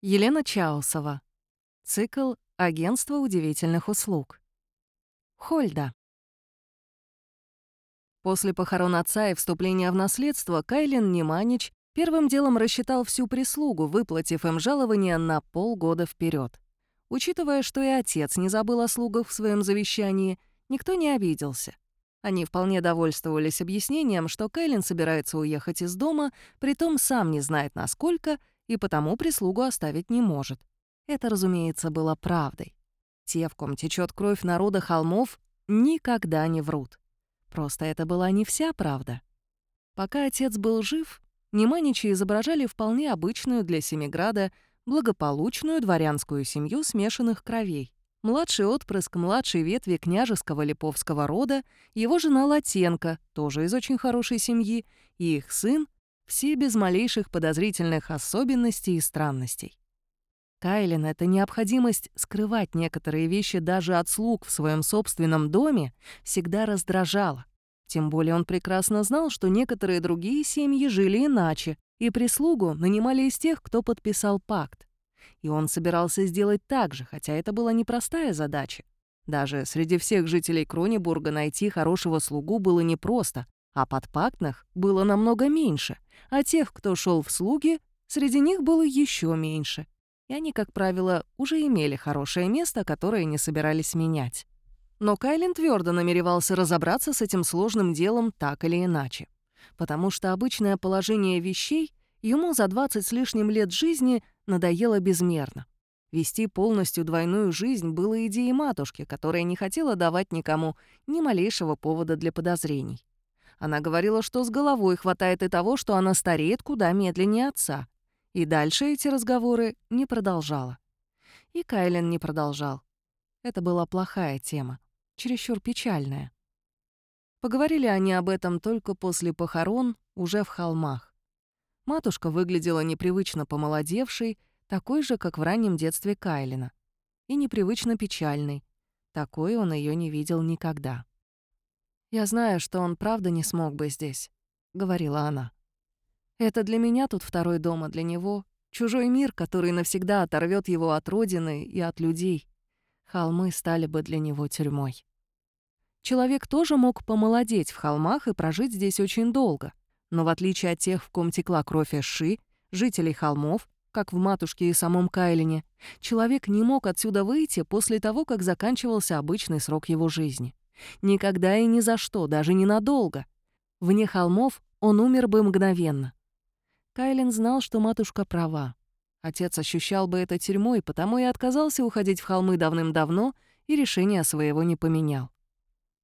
Елена Чаусова. Цикл «Агентство удивительных услуг». Хольда. После похорон отца и вступления в наследство Кайлин Неманич первым делом рассчитал всю прислугу, выплатив им жалование на полгода вперед. Учитывая, что и отец не забыл о слугах в своем завещании, никто не обиделся. Они вполне довольствовались объяснением, что Кэлен собирается уехать из дома, притом сам не знает насколько, и потому прислугу оставить не может. Это, разумеется, было правдой. Те, в ком течет кровь народа холмов, никогда не врут. Просто это была не вся правда. Пока отец был жив, Неманичи изображали вполне обычную для Семиграда благополучную дворянскую семью смешанных кровей. Младший отпрыск младшей ветви княжеского Липовского рода, его жена Латенко, тоже из очень хорошей семьи, и их сын, все без малейших подозрительных особенностей и странностей. Кайлин — эта необходимость скрывать некоторые вещи даже от слуг в своем собственном доме всегда раздражала. Тем более он прекрасно знал, что некоторые другие семьи жили иначе, и прислугу нанимали из тех, кто подписал пакт. И он собирался сделать так же, хотя это была непростая задача. Даже среди всех жителей Кронебурга найти хорошего слугу было непросто, а подпактных было намного меньше, а тех, кто шел в слуги, среди них было еще меньше. И они, как правило, уже имели хорошее место, которое не собирались менять. Но Кайлин твердо намеревался разобраться с этим сложным делом так или иначе, потому что обычное положение вещей ему за 20 с лишним лет жизни надоело безмерно. Вести полностью двойную жизнь было идеей матушки, которая не хотела давать никому ни малейшего повода для подозрений. Она говорила, что с головой хватает и того, что она стареет куда медленнее отца. И дальше эти разговоры не продолжала. И Кайлен не продолжал. Это была плохая тема, чересчур печальная. Поговорили они об этом только после похорон, уже в холмах. Матушка выглядела непривычно помолодевшей, такой же, как в раннем детстве Кайлина, и непривычно печальной. Такой он ее не видел никогда. «Я знаю, что он правда не смог бы здесь», — говорила она. «Это для меня тут второй дом, а для него — чужой мир, который навсегда оторвет его от родины и от людей. Холмы стали бы для него тюрьмой». Человек тоже мог помолодеть в холмах и прожить здесь очень долго, но в отличие от тех, в ком текла кровь Эши, жителей холмов, как в «Матушке» и самом Кайлине, человек не мог отсюда выйти после того, как заканчивался обычный срок его жизни. Никогда и ни за что, даже ненадолго. Вне холмов он умер бы мгновенно. Кайлин знал, что матушка права. Отец ощущал бы это тюрьмой, потому и отказался уходить в холмы давным-давно и решения своего не поменял.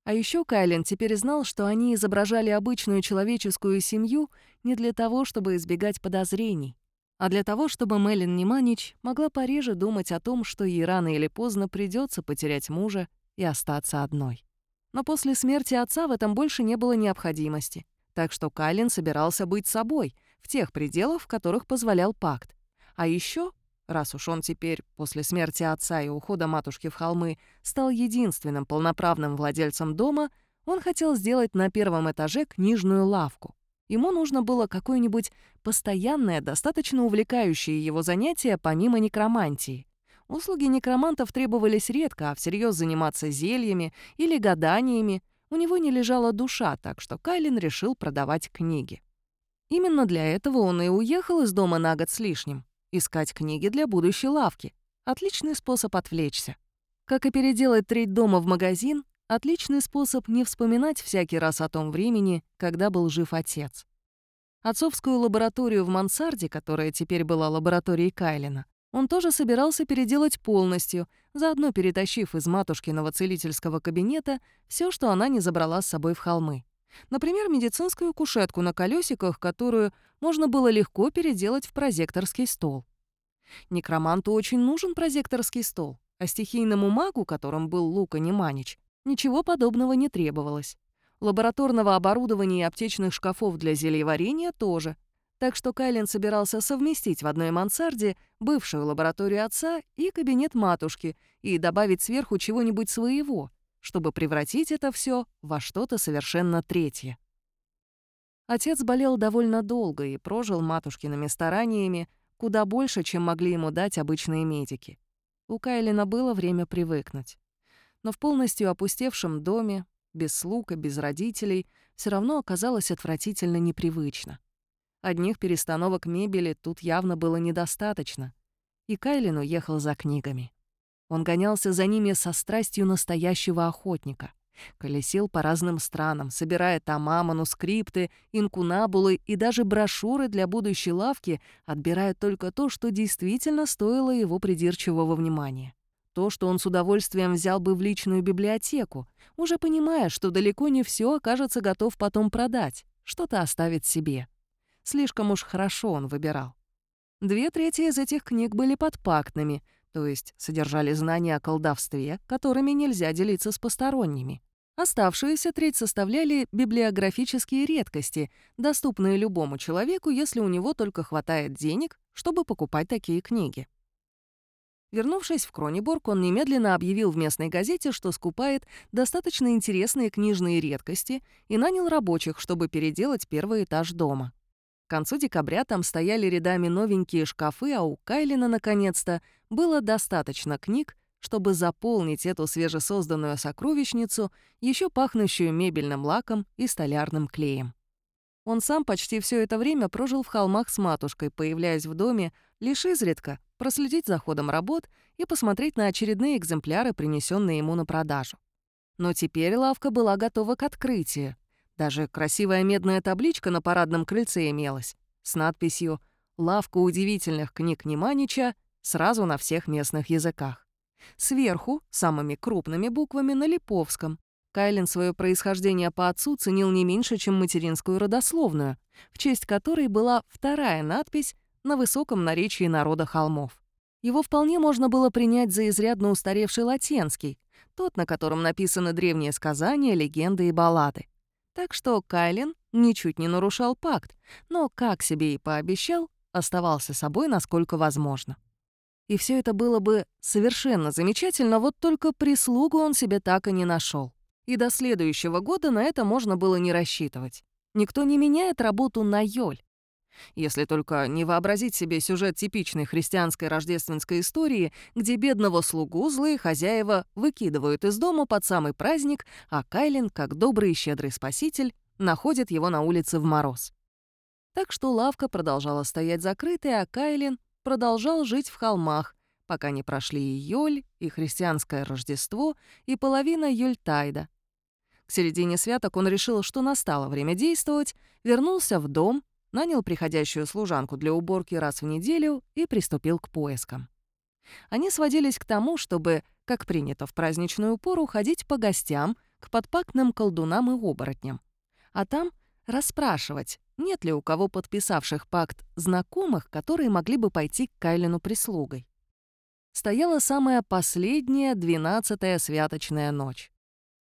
А еще Кайлен теперь знал, что они изображали обычную человеческую семью не для того, чтобы избегать подозрений, а для того, чтобы Мелин Неманич могла пореже думать о том, что ей рано или поздно придется потерять мужа и остаться одной. Но после смерти отца в этом больше не было необходимости. Так что Калин собирался быть собой, в тех пределах, в которых позволял пакт. А еще, раз уж он теперь, после смерти отца и ухода матушки в холмы, стал единственным полноправным владельцем дома, он хотел сделать на первом этаже книжную лавку. Ему нужно было какое-нибудь постоянное, достаточно увлекающее его занятие помимо некромантии. Услуги некромантов требовались редко, а всерьез заниматься зельями или гаданиями у него не лежала душа, так что Кайлин решил продавать книги. Именно для этого он и уехал из дома на год с лишним. Искать книги для будущей лавки. Отличный способ отвлечься. Как и переделать треть дома в магазин, отличный способ не вспоминать всякий раз о том времени, когда был жив отец. Отцовскую лабораторию в мансарде, которая теперь была лабораторией Кайлина, он тоже собирался переделать полностью, заодно перетащив из матушкиного целительского кабинета все, что она не забрала с собой в холмы. Например, медицинскую кушетку на колесиках, которую можно было легко переделать в прозекторский стол. Некроманту очень нужен прозекторский стол, а стихийному магу, которым был Лука Неманич, ничего подобного не требовалось. Лабораторного оборудования и аптечных шкафов для зельеварения тоже — так что Кайлен собирался совместить в одной мансарде бывшую лабораторию отца и кабинет матушки и добавить сверху чего-нибудь своего, чтобы превратить это все во что-то совершенно третье. Отец болел довольно долго и прожил матушкиными стараниями куда больше, чем могли ему дать обычные медики. У Кайлина было время привыкнуть. Но в полностью опустевшем доме, без слуг и без родителей, все равно оказалось отвратительно непривычно. Одних перестановок мебели тут явно было недостаточно. И Кайлин уехал за книгами. Он гонялся за ними со страстью настоящего охотника. Колесил по разным странам, собирая тома, манускрипты, инкунабулы и даже брошюры для будущей лавки, отбирая только то, что действительно стоило его придирчивого внимания. То, что он с удовольствием взял бы в личную библиотеку, уже понимая, что далеко не все окажется готов потом продать, что-то оставит себе слишком уж хорошо он выбирал. Две трети из этих книг были подпактными, то есть содержали знания о колдовстве, которыми нельзя делиться с посторонними. Оставшуюся треть составляли библиографические редкости, доступные любому человеку, если у него только хватает денег, чтобы покупать такие книги. Вернувшись в Кронеборг, он немедленно объявил в местной газете, что скупает достаточно интересные книжные редкости и нанял рабочих, чтобы переделать первый этаж дома концу декабря там стояли рядами новенькие шкафы, а у Кайлина, наконец-то, было достаточно книг, чтобы заполнить эту свежесозданную сокровищницу, еще пахнущую мебельным лаком и столярным клеем. Он сам почти все это время прожил в холмах с матушкой, появляясь в доме лишь изредка проследить за ходом работ и посмотреть на очередные экземпляры, принесенные ему на продажу. Но теперь лавка была готова к открытию, даже красивая медная табличка на парадном крыльце имелась с надписью «Лавка удивительных книг Неманича» сразу на всех местных языках. Сверху, самыми крупными буквами, на Липовском. Кайлин свое происхождение по отцу ценил не меньше, чем материнскую родословную, в честь которой была вторая надпись на высоком наречии народа холмов. Его вполне можно было принять за изрядно устаревший латинский, тот, на котором написаны древние сказания, легенды и баллады. Так что Кайлин ничуть не нарушал пакт, но, как себе и пообещал, оставался собой насколько возможно. И все это было бы совершенно замечательно, вот только прислугу он себе так и не нашел. И до следующего года на это можно было не рассчитывать. Никто не меняет работу на Йоль, если только не вообразить себе сюжет типичной христианской рождественской истории, где бедного слугу злые хозяева выкидывают из дома под самый праздник, а Кайлин, как добрый и щедрый спаситель, находит его на улице в мороз. Так что лавка продолжала стоять закрытой, а Кайлин продолжал жить в холмах, пока не прошли и йоль, и христианское Рождество, и половина йольтайда. К середине святок он решил, что настало время действовать, вернулся в дом — нанял приходящую служанку для уборки раз в неделю и приступил к поискам. Они сводились к тому, чтобы, как принято в праздничную пору, ходить по гостям, к подпакным колдунам и оборотням. А там расспрашивать, нет ли у кого подписавших пакт знакомых, которые могли бы пойти к Кайлину прислугой. Стояла самая последняя, двенадцатая святочная ночь.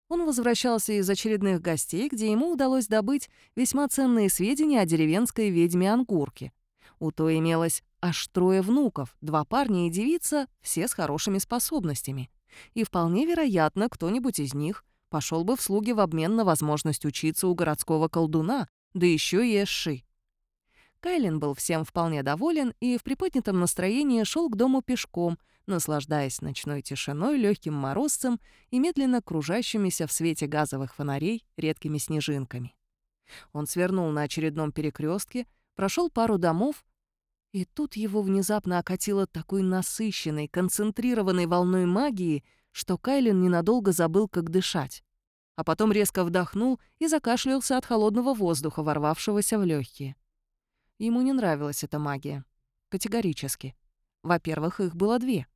Он возвращался из очередных гостей, где ему удалось добыть весьма ценные сведения о деревенской ведьме Ангурке. У той имелось аж трое внуков, два парня и девица, все с хорошими способностями. И вполне вероятно, кто-нибудь из них пошел бы в слуги в обмен на возможность учиться у городского колдуна, да еще и Эши. Кайлин был всем вполне доволен и в приподнятом настроении шел к дому пешком, наслаждаясь ночной тишиной, легким морозцем и медленно кружащимися в свете газовых фонарей редкими снежинками. Он свернул на очередном перекрестке, прошел пару домов, и тут его внезапно окатило такой насыщенной, концентрированной волной магии, что Кайлин ненадолго забыл, как дышать. А потом резко вдохнул и закашлялся от холодного воздуха, ворвавшегося в легкие. Ему не нравилась эта магия. Категорически. Во-первых, их было две.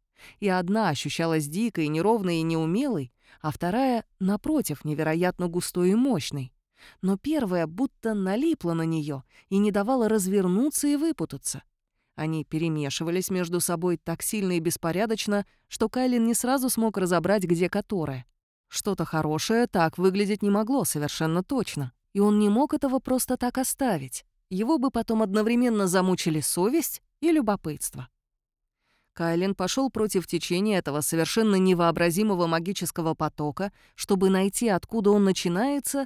И одна ощущалась дикой, неровной и неумелой, а вторая, напротив, невероятно густой и мощной. Но первая будто налипла на нее и не давала развернуться и выпутаться. Они перемешивались между собой так сильно и беспорядочно, что Кайлин не сразу смог разобрать, где которая. Что-то хорошее так выглядеть не могло совершенно точно, и он не мог этого просто так оставить его бы потом одновременно замучили совесть и любопытство. Кайлин пошел против течения этого совершенно невообразимого магического потока, чтобы найти, откуда он начинается,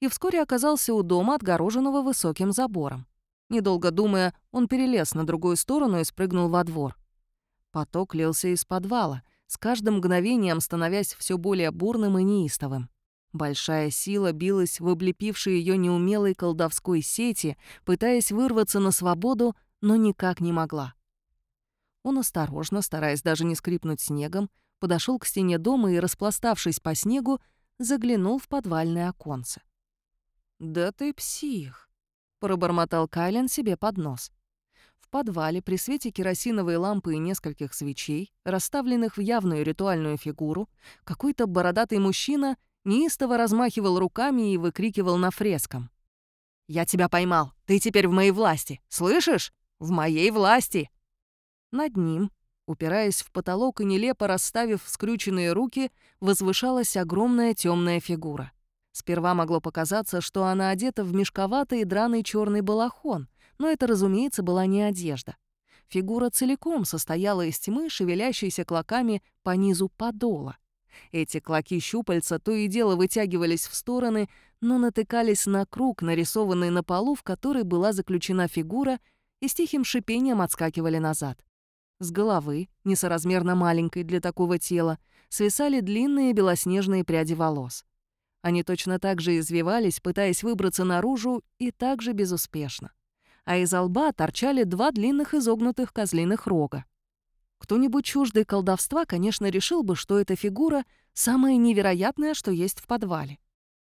и вскоре оказался у дома, отгороженного высоким забором. Недолго думая, он перелез на другую сторону и спрыгнул во двор. Поток лился из подвала, с каждым мгновением становясь все более бурным и неистовым. Большая сила билась в облепившей ее неумелой колдовской сети, пытаясь вырваться на свободу, но никак не могла. Он осторожно, стараясь даже не скрипнуть снегом, подошел к стене дома и, распластавшись по снегу, заглянул в подвальное оконце. «Да ты псих!» — пробормотал Кайлен себе под нос. В подвале при свете керосиновой лампы и нескольких свечей, расставленных в явную ритуальную фигуру, какой-то бородатый мужчина неистово размахивал руками и выкрикивал на фреском. «Я тебя поймал! Ты теперь в моей власти! Слышишь? В моей власти!» Над ним, упираясь в потолок и нелепо расставив скрюченные руки, возвышалась огромная темная фигура. Сперва могло показаться, что она одета в мешковатый и драный черный балахон, но это, разумеется, была не одежда. Фигура целиком состояла из тьмы, шевелящейся клоками по низу подола. Эти клоки щупальца то и дело вытягивались в стороны, но натыкались на круг, нарисованный на полу, в который была заключена фигура, и с тихим шипением отскакивали назад. С головы, несоразмерно маленькой для такого тела, свисали длинные белоснежные пряди волос. Они точно так же извивались, пытаясь выбраться наружу, и также безуспешно. А из лба торчали два длинных изогнутых козлиных рога. Кто-нибудь чуждый колдовства, конечно, решил бы, что эта фигура — самое невероятное, что есть в подвале.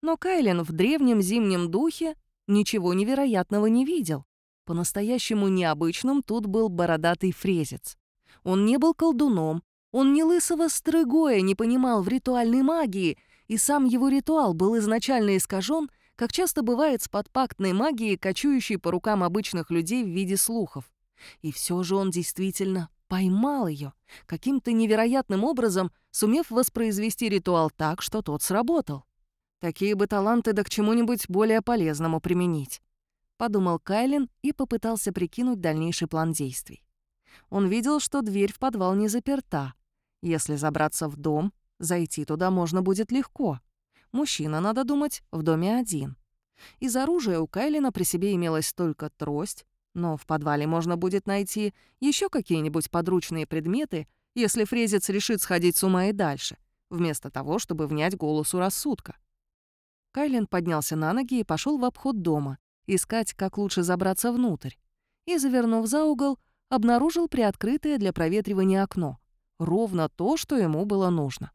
Но Кайлен в древнем зимнем духе ничего невероятного не видел. По-настоящему необычным тут был бородатый фрезец. Он не был колдуном, он не лысого стрыгоя не понимал в ритуальной магии, и сам его ритуал был изначально искажен, как часто бывает с подпактной магией, кочующей по рукам обычных людей в виде слухов. И все же он действительно поймал ее, каким-то невероятным образом сумев воспроизвести ритуал так, что тот сработал. Такие бы таланты да к чему-нибудь более полезному применить. Подумал Кайлин и попытался прикинуть дальнейший план действий. Он видел, что дверь в подвал не заперта. Если забраться в дом, зайти туда можно будет легко. Мужчина, надо думать, в доме один. Из оружия у Кайлина при себе имелась только трость, но в подвале можно будет найти еще какие-нибудь подручные предметы, если Фрезец решит сходить с ума и дальше, вместо того, чтобы внять голосу рассудка. Кайлен поднялся на ноги и пошел в обход дома, искать, как лучше забраться внутрь. И, завернув за угол, обнаружил приоткрытое для проветривания окно. Ровно то, что ему было нужно.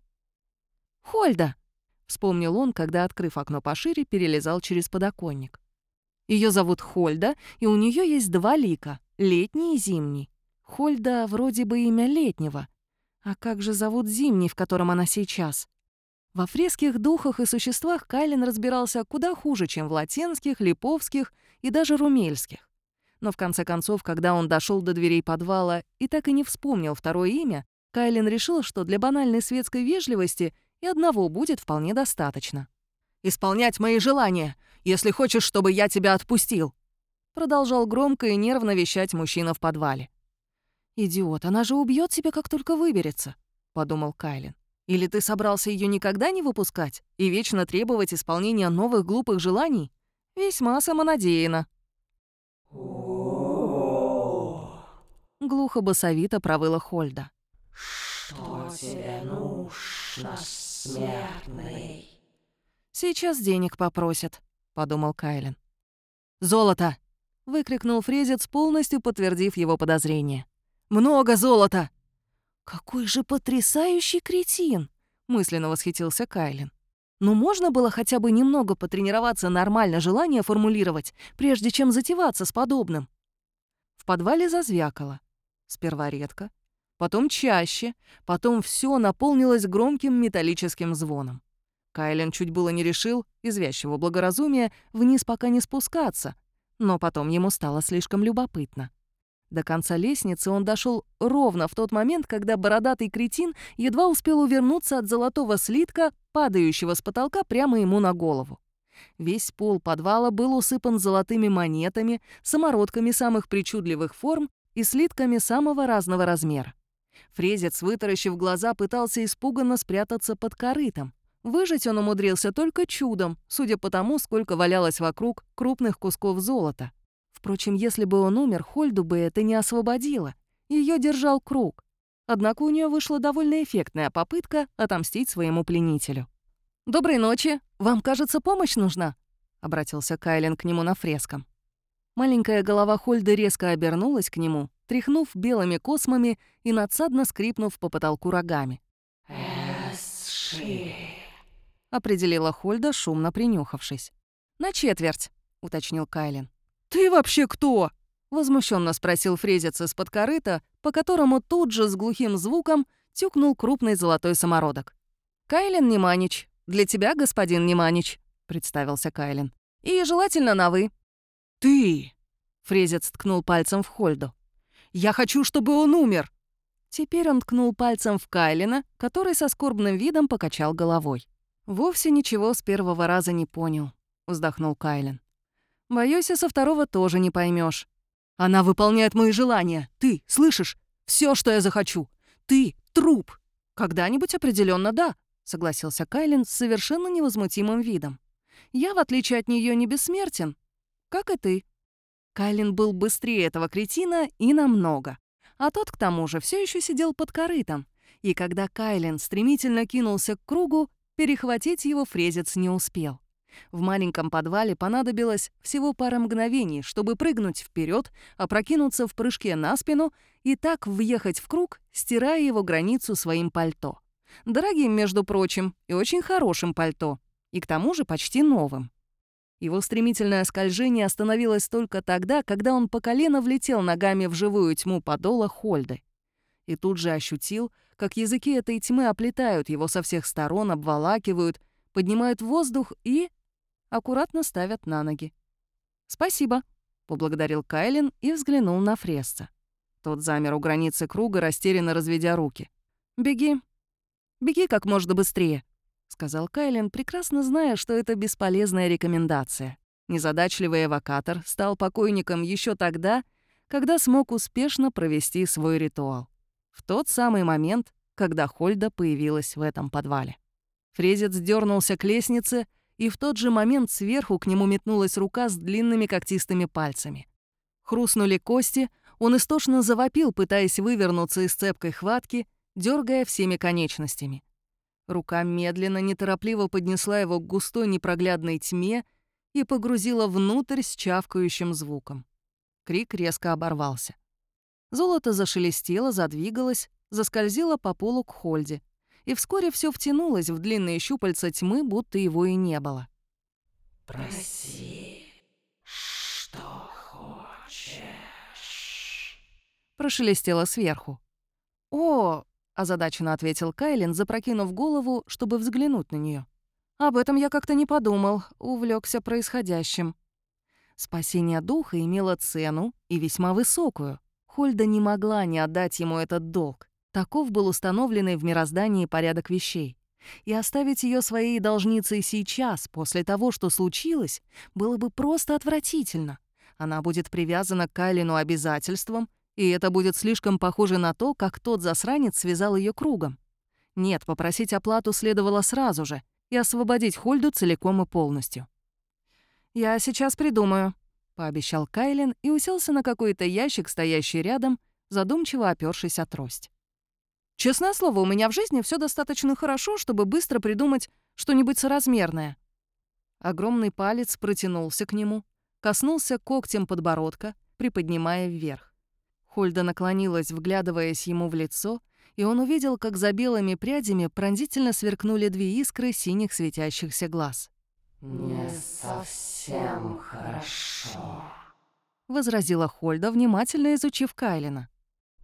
«Хольда!» — вспомнил он, когда, открыв окно пошире, перелезал через подоконник. Ее зовут Хольда, и у нее есть два лика — летний и зимний. Хольда вроде бы имя летнего. А как же зовут зимний, в котором она сейчас? Во фреских духах и существах Кайлин разбирался куда хуже, чем в латинских, липовских и даже румельских. Но в конце концов, когда он дошел до дверей подвала и так и не вспомнил второе имя, Кайлин решил, что для банальной светской вежливости и одного будет вполне достаточно исполнять мои желания, если хочешь, чтобы я тебя отпустил!» Продолжал громко и нервно вещать мужчина в подвале. «Идиот, она же убьет тебя, как только выберется», — подумал Кайлин. «Или ты собрался ее никогда не выпускать и вечно требовать исполнения новых глупых желаний? Весьма самонадеянно». Глухо басовито провыла Хольда. «Что тебе нужно, смертный?» «Сейчас денег попросят», — подумал Кайлен. «Золото!» — выкрикнул Фрезец, полностью подтвердив его подозрение. «Много золота!» «Какой же потрясающий кретин!» — мысленно восхитился Кайлен. Но «Ну, можно было хотя бы немного потренироваться нормально желание формулировать, прежде чем затеваться с подобным?» В подвале зазвякало. Сперва редко, потом чаще, потом все наполнилось громким металлическим звоном. Кайлен чуть было не решил, из благоразумия, вниз пока не спускаться, но потом ему стало слишком любопытно. До конца лестницы он дошел ровно в тот момент, когда бородатый кретин едва успел увернуться от золотого слитка, падающего с потолка прямо ему на голову. Весь пол подвала был усыпан золотыми монетами, самородками самых причудливых форм и слитками самого разного размера. Фрезец, вытаращив глаза, пытался испуганно спрятаться под корытом. Выжить он умудрился только чудом, судя по тому, сколько валялось вокруг крупных кусков золота. Впрочем, если бы он умер, Хольду бы это не освободило. Ее держал круг. Однако у нее вышла довольно эффектная попытка отомстить своему пленителю. «Доброй ночи! Вам, кажется, помощь нужна?» — обратился Кайлен к нему на фреском. Маленькая голова Хольды резко обернулась к нему, тряхнув белыми космами и надсадно скрипнув по потолку рогами. «Эсши!» определила Хольда, шумно принюхавшись. «На четверть», — уточнил Кайлин. «Ты вообще кто?» — возмущенно спросил фрезец из-под корыта, по которому тут же с глухим звуком тюкнул крупный золотой самородок. «Кайлин Неманич. Для тебя, господин Неманич», — представился Кайлин. «И желательно на «вы». «Ты!» — фрезец ткнул пальцем в Хольду. «Я хочу, чтобы он умер!» Теперь он ткнул пальцем в Кайлина, который со скорбным видом покачал головой. «Вовсе ничего с первого раза не понял», — вздохнул Кайлен. «Боюсь, и со второго тоже не поймешь. Она выполняет мои желания. Ты, слышишь? Все, что я захочу. Ты — труп. Когда-нибудь определенно да», — согласился Кайлен с совершенно невозмутимым видом. «Я, в отличие от нее, не бессмертен, как и ты». Кайлен был быстрее этого кретина и намного. А тот, к тому же, все еще сидел под корытом. И когда Кайлен стремительно кинулся к кругу, Перехватить его фрезец не успел. В маленьком подвале понадобилось всего пара мгновений, чтобы прыгнуть вперед, опрокинуться в прыжке на спину и так въехать в круг, стирая его границу своим пальто. Дорогим, между прочим, и очень хорошим пальто. И к тому же почти новым. Его стремительное скольжение остановилось только тогда, когда он по колено влетел ногами в живую тьму подола Хольды. И тут же ощутил — как языки этой тьмы оплетают его со всех сторон, обволакивают, поднимают в воздух и... аккуратно ставят на ноги. «Спасибо», — поблагодарил Кайлин и взглянул на Фреста. Тот замер у границы круга, растерянно разведя руки. «Беги. Беги как можно быстрее», — сказал Кайлин, прекрасно зная, что это бесполезная рекомендация. Незадачливый эвокатор стал покойником еще тогда, когда смог успешно провести свой ритуал в тот самый момент, когда Хольда появилась в этом подвале. Фрезец дернулся к лестнице, и в тот же момент сверху к нему метнулась рука с длинными когтистыми пальцами. Хрустнули кости, он истошно завопил, пытаясь вывернуться из цепкой хватки, дергая всеми конечностями. Рука медленно, неторопливо поднесла его к густой непроглядной тьме и погрузила внутрь с чавкающим звуком. Крик резко оборвался. Золото зашелестело, задвигалось, заскользило по полу к Хольде. И вскоре все втянулось в длинные щупальца тьмы, будто его и не было. «Проси, что хочешь», — прошелестело сверху. «О!» — озадаченно ответил Кайлин, запрокинув голову, чтобы взглянуть на нее. «Об этом я как-то не подумал, увлекся происходящим». Спасение духа имело цену и весьма высокую — Хольда не могла не отдать ему этот долг. Таков был установленный в мироздании порядок вещей. И оставить ее своей должницей сейчас, после того, что случилось, было бы просто отвратительно. Она будет привязана к Кайлину обязательствам, и это будет слишком похоже на то, как тот засранец связал ее кругом. Нет, попросить оплату следовало сразу же и освободить Хольду целиком и полностью. «Я сейчас придумаю», пообещал Кайлин и уселся на какой-то ящик, стоящий рядом, задумчиво опёршись о трость. «Честное слово, у меня в жизни все достаточно хорошо, чтобы быстро придумать что-нибудь соразмерное». Огромный палец протянулся к нему, коснулся когтем подбородка, приподнимая вверх. Хольда наклонилась, вглядываясь ему в лицо, и он увидел, как за белыми прядями пронзительно сверкнули две искры синих светящихся глаз. «Не совсем хорошо», — возразила Хольда, внимательно изучив Кайлина.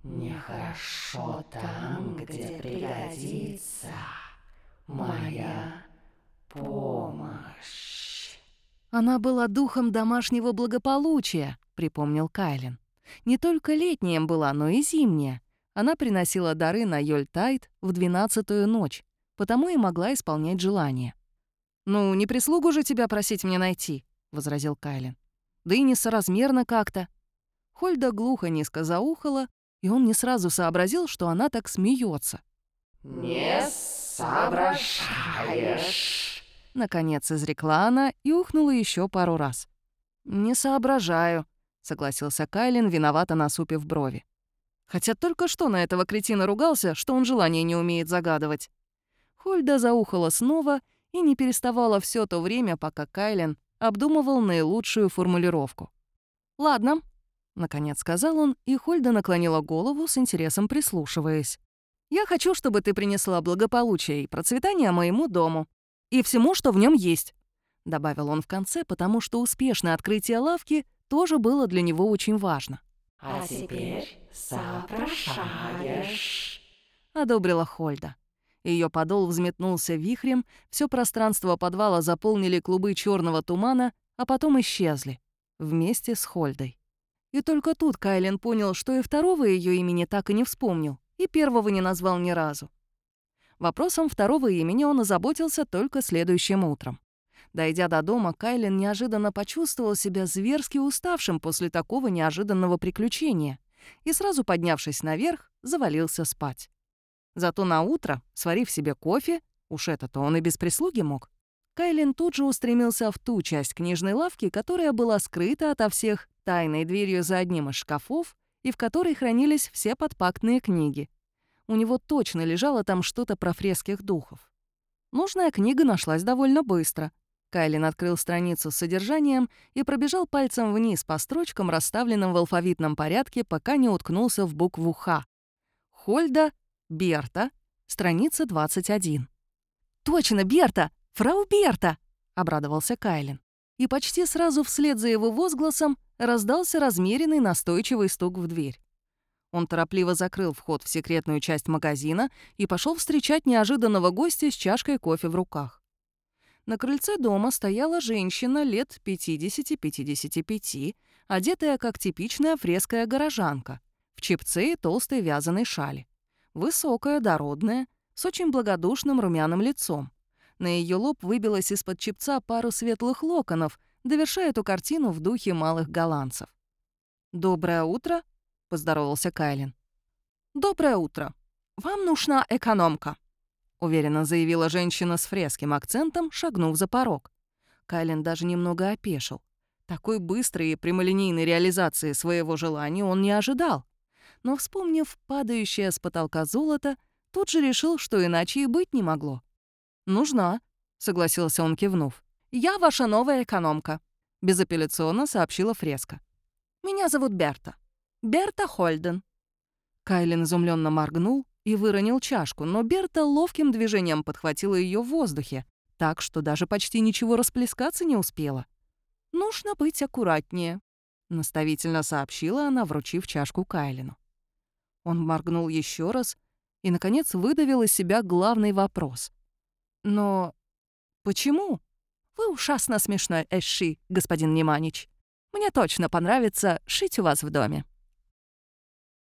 «Нехорошо там, где пригодится моя помощь». «Она была духом домашнего благополучия», — припомнил Кайлин. «Не только летняя была, но и зимняя. Она приносила дары на Йольтайт в двенадцатую ночь, потому и могла исполнять желания». «Ну, не прислугу же тебя просить мне найти», — возразил Кайлен. «Да и несоразмерно как-то». Хольда глухо низко заухала, и он не сразу сообразил, что она так смеется. «Не соображаешь», — наконец изрекла она и ухнула еще пару раз. «Не соображаю», — согласился Кайлин, виновато насупив брови. Хотя только что на этого кретина ругался, что он желание не умеет загадывать. Хольда заухала снова — и не переставала все то время, пока Кайлен обдумывал наилучшую формулировку. «Ладно», — наконец сказал он, и Хольда наклонила голову с интересом прислушиваясь. «Я хочу, чтобы ты принесла благополучие и процветание моему дому и всему, что в нем есть», — добавил он в конце, потому что успешное открытие лавки тоже было для него очень важно. «А теперь сопрошаешь», — одобрила Хольда. Ее подол взметнулся вихрем, все пространство подвала заполнили клубы черного тумана, а потом исчезли. Вместе с Хольдой. И только тут Кайлен понял, что и второго ее имени так и не вспомнил, и первого не назвал ни разу. Вопросом второго имени он озаботился только следующим утром. Дойдя до дома, Кайлен неожиданно почувствовал себя зверски уставшим после такого неожиданного приключения и, сразу поднявшись наверх, завалился спать. Зато на утро, сварив себе кофе, уж это-то он и без прислуги мог, Кайлин тут же устремился в ту часть книжной лавки, которая была скрыта ото всех тайной дверью за одним из шкафов и в которой хранились все подпактные книги. У него точно лежало там что-то про фреских духов. Нужная книга нашлась довольно быстро. Кайлин открыл страницу с содержанием и пробежал пальцем вниз по строчкам, расставленным в алфавитном порядке, пока не уткнулся в букву «Х». Хольда Берта, страница 21. «Точно, Берта! Фрау Берта!» — обрадовался Кайлин. И почти сразу вслед за его возгласом раздался размеренный настойчивый стук в дверь. Он торопливо закрыл вход в секретную часть магазина и пошел встречать неожиданного гостя с чашкой кофе в руках. На крыльце дома стояла женщина лет 50-55, одетая как типичная фреская горожанка, в чепце и толстой вязаной шали. Высокая, дородная, с очень благодушным румяным лицом. На ее лоб выбилась из-под чепца пару светлых локонов, довершая эту картину в духе малых голландцев. «Доброе утро», — поздоровался Кайлин. «Доброе утро. Вам нужна экономка», — уверенно заявила женщина с фреским акцентом, шагнув за порог. Кайлин даже немного опешил. Такой быстрой и прямолинейной реализации своего желания он не ожидал но, вспомнив падающее с потолка золото, тут же решил, что иначе и быть не могло. «Нужна», — согласился он, кивнув. «Я ваша новая экономка», — безапелляционно сообщила Фреска. «Меня зовут Берта. Берта Хольден». Кайлин изумленно моргнул и выронил чашку, но Берта ловким движением подхватила ее в воздухе, так что даже почти ничего расплескаться не успела. «Нужно быть аккуратнее», — наставительно сообщила она, вручив чашку Кайлину. Он моргнул еще раз и, наконец, выдавил из себя главный вопрос. «Но почему? Вы ужасно смешной, Эши, господин Неманич. Мне точно понравится шить у вас в доме».